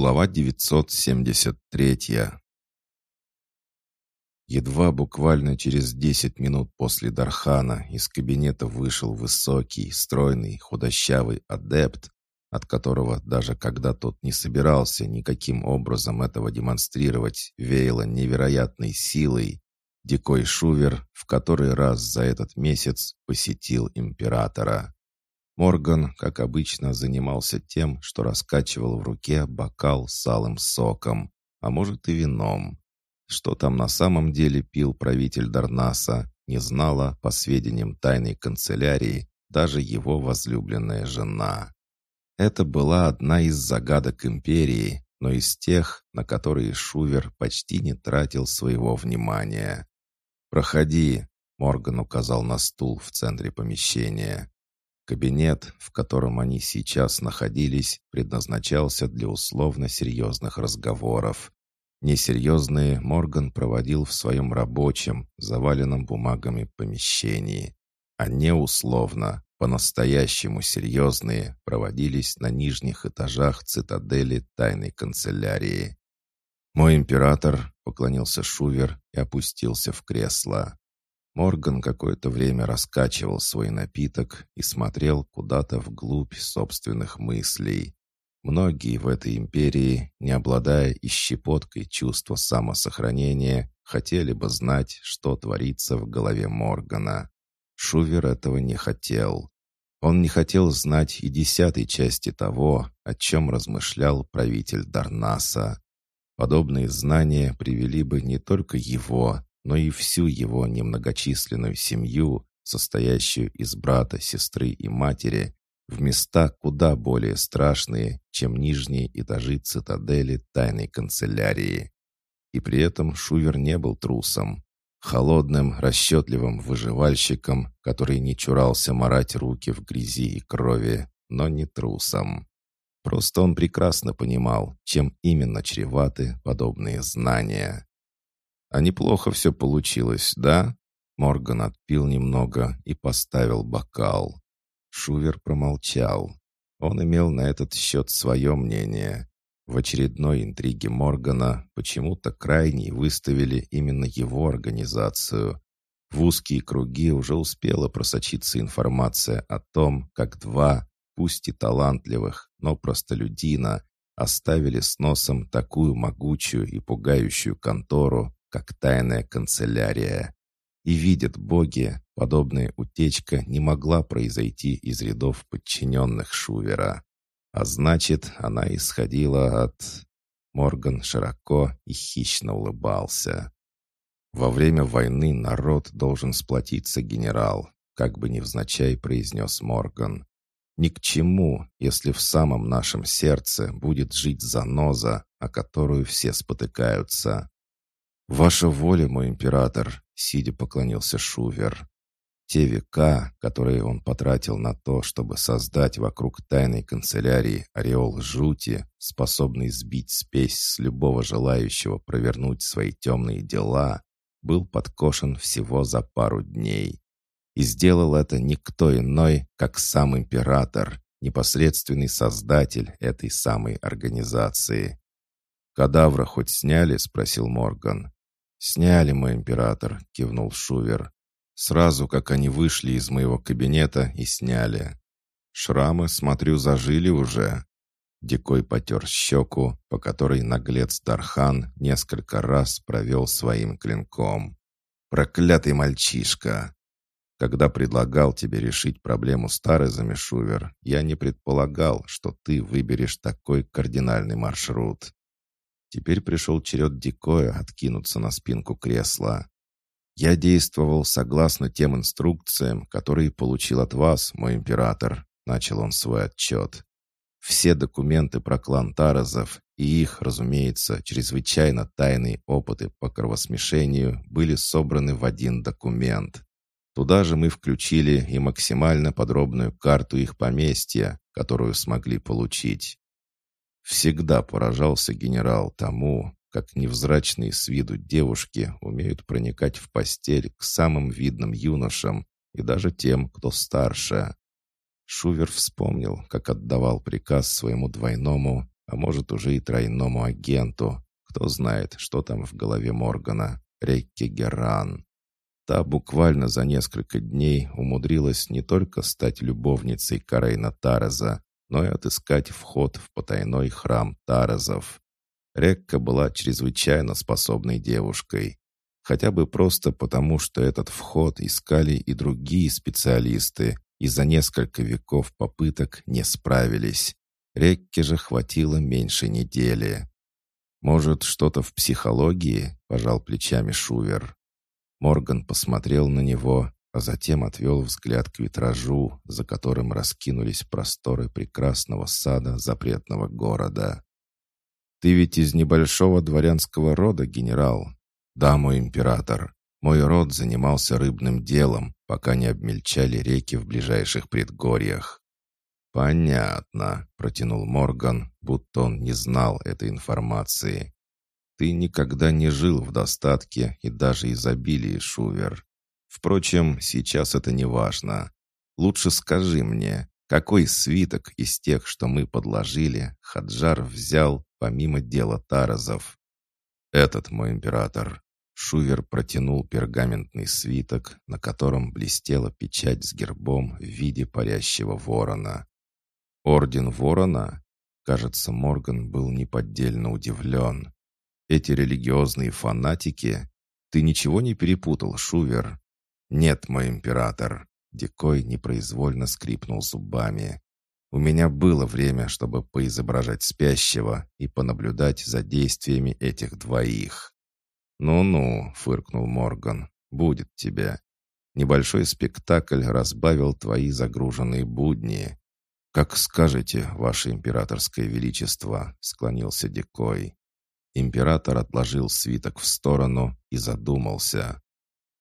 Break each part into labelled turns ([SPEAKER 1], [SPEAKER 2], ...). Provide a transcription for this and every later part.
[SPEAKER 1] Глава 973 Едва буквально через десять минут после Дархана из кабинета вышел высокий, стройный, худощавый адепт, от которого даже когда тот не собирался никаким образом этого демонстрировать, веяло невероятной силой, Дикой Шувер в который раз за этот месяц посетил императора. Морган, как обычно, занимался тем, что раскачивал в руке бокал с алым соком, а может и вином. Что там на самом деле пил правитель Дарнаса, не знала, по сведениям тайной канцелярии, даже его возлюбленная жена. Это была одна из загадок империи, но из тех, на которые Шувер почти не тратил своего внимания. «Проходи», — Морган указал на стул в центре помещения. Кабинет, в котором они сейчас находились, предназначался для условно серьезных разговоров. Несерьезные Морган проводил в своем рабочем, заваленном бумагами помещении. А неусловно, по-настоящему серьезные, проводились на нижних этажах цитадели тайной канцелярии. «Мой император», — поклонился Шувер и опустился в кресло. Морган какое-то время раскачивал свой напиток и смотрел куда-то вглубь собственных мыслей. Многие в этой империи, не обладая и щепоткой чувства самосохранения, хотели бы знать, что творится в голове Моргана. Шувер этого не хотел. Он не хотел знать и десятой части того, о чем размышлял правитель Дарнаса. Подобные знания привели бы не только его, но и всю его немногочисленную семью, состоящую из брата, сестры и матери, в места куда более страшные, чем нижние этажи цитадели тайной канцелярии. И при этом Шувер не был трусом. Холодным, расчетливым выживальщиком, который не чурался морать руки в грязи и крови, но не трусом. Просто он прекрасно понимал, чем именно чреваты подобные знания. А неплохо все получилось, да?» Морган отпил немного и поставил бокал. Шувер промолчал. Он имел на этот счет свое мнение. В очередной интриге Моргана почему-то крайней выставили именно его организацию. В узкие круги уже успела просочиться информация о том, как два, пусть и талантливых, но простолюдина, оставили с носом такую могучую и пугающую контору, как тайная канцелярия. И видят боги, подобная утечка не могла произойти из рядов подчиненных Шувера. А значит, она исходила от... Морган широко и хищно улыбался. «Во время войны народ должен сплотиться, генерал», как бы невзначай произнес Морган. «Ни к чему, если в самом нашем сердце будет жить заноза, о которую все спотыкаются. «Ваша воля, мой император», — сидя поклонился Шувер. Те века, которые он потратил на то, чтобы создать вокруг тайной канцелярии ореол жути, способный сбить спесь с любого желающего провернуть свои темные дела, был подкошен всего за пару дней. И сделал это никто иной, как сам император, непосредственный создатель этой самой организации. «Кадавра хоть сняли?» — спросил Морган. «Сняли, мой император», — кивнул Шувер. «Сразу, как они вышли из моего кабинета и сняли. Шрамы, смотрю, зажили уже». Дикой потер щеку, по которой наглец Дархан несколько раз провел своим клинком. «Проклятый мальчишка!» Когда предлагал тебе решить проблему с Тарезами, Шувер, я не предполагал, что ты выберешь такой кардинальный маршрут. Теперь пришел черед Дикоя откинуться на спинку кресла. «Я действовал согласно тем инструкциям, которые получил от вас, мой император», — начал он свой отчет. «Все документы про клан Таразов и их, разумеется, чрезвычайно тайные опыты по кровосмешению были собраны в один документ. Туда же мы включили и максимально подробную карту их поместья, которую смогли получить. Всегда поражался генерал тому, как невзрачные с виду девушки умеют проникать в постель к самым видным юношам и даже тем, кто старше. Шувер вспомнил, как отдавал приказ своему двойному а может уже и тройному агенту. Кто знает, что там в голове Моргана. Рекки Геран. Та буквально за несколько дней умудрилась не только стать любовницей Карейна Тараза, но и отыскать вход в потайной храм Таразов. Рекка была чрезвычайно способной девушкой. Хотя бы просто потому, что этот вход искали и другие специалисты, и за несколько веков попыток не справились. Рекке же хватило меньше недели. «Может, что-то в психологии?» — пожал плечами Шувер. Морган посмотрел на него, а затем отвел взгляд к витражу, за которым раскинулись просторы прекрасного сада запретного города. «Ты ведь из небольшого дворянского рода, генерал?» «Да, мой император. Мой род занимался рыбным делом, пока не обмельчали реки в ближайших предгорьях». «Понятно», — протянул Морган, будто он не знал этой информации. «Ты никогда не жил в достатке и даже изобилии, Шувер. Впрочем, сейчас это не важно. Лучше скажи мне, какой свиток из тех, что мы подложили, Хаджар взял помимо дела Таразов? Этот мой император. Шувер протянул пергаментный свиток, на котором блестела печать с гербом в виде парящего ворона. Орден ворона? Кажется, Морган был неподдельно удивлен. Эти религиозные фанатики? Ты ничего не перепутал, Шувер? Нет, мой император. Дикой непроизвольно скрипнул зубами. У меня было время, чтобы поизображать спящего и понаблюдать за действиями этих двоих. «Ну-ну», — фыркнул Морган, — «будет тебе. Небольшой спектакль разбавил твои загруженные будни». «Как скажете, ваше императорское величество», — склонился Дикой. Император отложил свиток в сторону и задумался.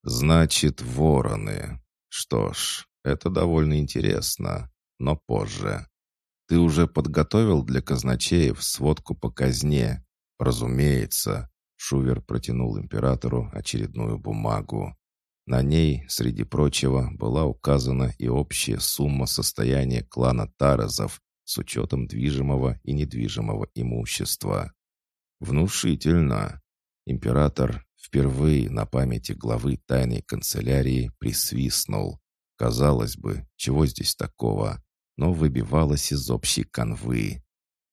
[SPEAKER 1] «Значит, вороны. Что ж, это довольно интересно, но позже. Ты уже подготовил для казначеев сводку по казне? Разумеется. Шувер протянул императору очередную бумагу. На ней, среди прочего, была указана и общая сумма состояния клана Таразов с учетом движимого и недвижимого имущества. Внушительно. Император впервые на памяти главы тайной канцелярии присвистнул. Казалось бы, чего здесь такого? Но выбивалось из общей канвы.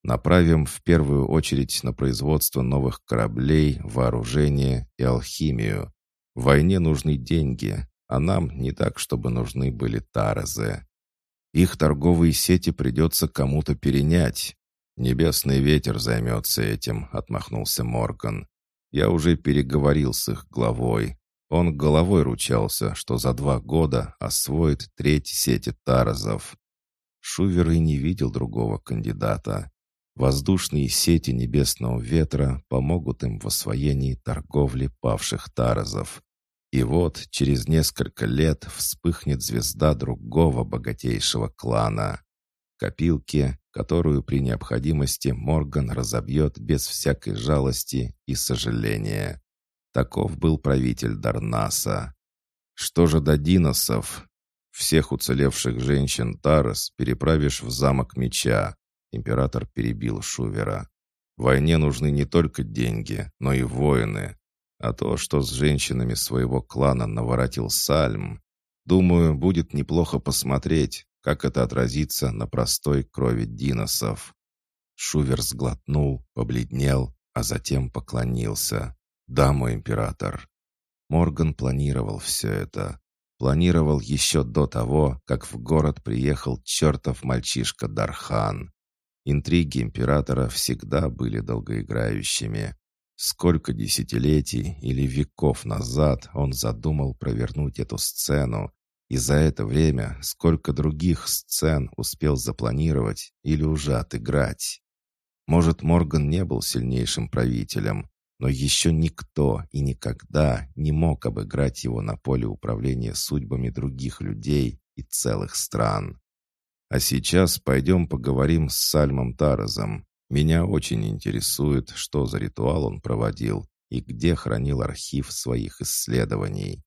[SPEAKER 1] Направим в первую очередь на производство новых кораблей, вооружение и алхимию. В войне нужны деньги, а нам не так, чтобы нужны были таразы. Их торговые сети придется кому-то перенять. «Небесный ветер займется этим», — отмахнулся Морган. «Я уже переговорил с их главой. Он головой ручался, что за два года освоит треть сети таразов». Шувер и не видел другого кандидата. Воздушные сети небесного ветра помогут им в освоении торговли павших таразов. И вот через несколько лет вспыхнет звезда другого богатейшего клана. Копилки, которую при необходимости Морган разобьет без всякой жалости и сожаления. Таков был правитель Дарнаса. Что же до Диносов? Всех уцелевших женщин Тарас переправишь в замок меча, Император перебил Шувера. «Войне нужны не только деньги, но и воины. А то, что с женщинами своего клана наворотил Сальм, думаю, будет неплохо посмотреть, как это отразится на простой крови диносов». Шувер сглотнул, побледнел, а затем поклонился. «Да, мой император». Морган планировал все это. Планировал еще до того, как в город приехал чертов мальчишка Дархан. Интриги императора всегда были долгоиграющими. Сколько десятилетий или веков назад он задумал провернуть эту сцену, и за это время сколько других сцен успел запланировать или уже отыграть. Может, Морган не был сильнейшим правителем, но еще никто и никогда не мог обыграть его на поле управления судьбами других людей и целых стран. А сейчас пойдем поговорим с Сальмом Таразом. Меня очень интересует, что за ритуал он проводил и где хранил архив своих исследований.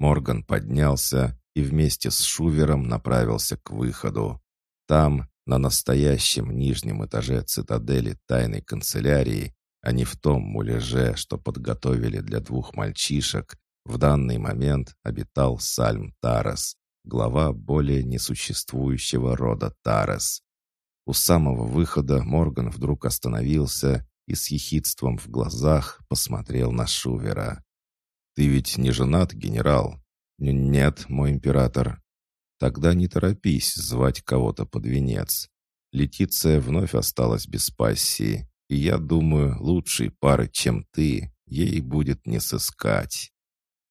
[SPEAKER 1] Морган поднялся и вместе с Шувером направился к выходу. Там, На настоящем нижнем этаже цитадели тайной канцелярии, а не в том муляже, что подготовили для двух мальчишек, в данный момент обитал Сальм Тарас, глава более несуществующего рода Тарас. У самого выхода Морган вдруг остановился и с ехидством в глазах посмотрел на Шувера. «Ты ведь не женат, генерал?» «Нет, мой император». «Тогда не торопись звать кого-то под венец. Летиция вновь осталась без пассии, и я думаю, лучшей пары, чем ты, ей будет не сыскать».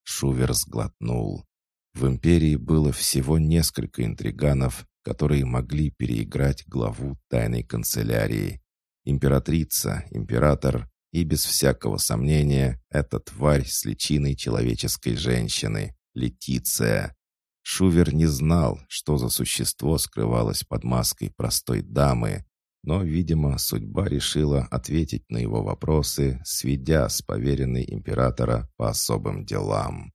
[SPEAKER 1] Шувер сглотнул. В империи было всего несколько интриганов, которые могли переиграть главу тайной канцелярии. Императрица, император и, без всякого сомнения, эта тварь с личиной человеческой женщины, Летиция. Шувер не знал, что за существо скрывалось под маской простой дамы, но, видимо, судьба решила ответить на его вопросы, сведя с поверенной императора по особым делам.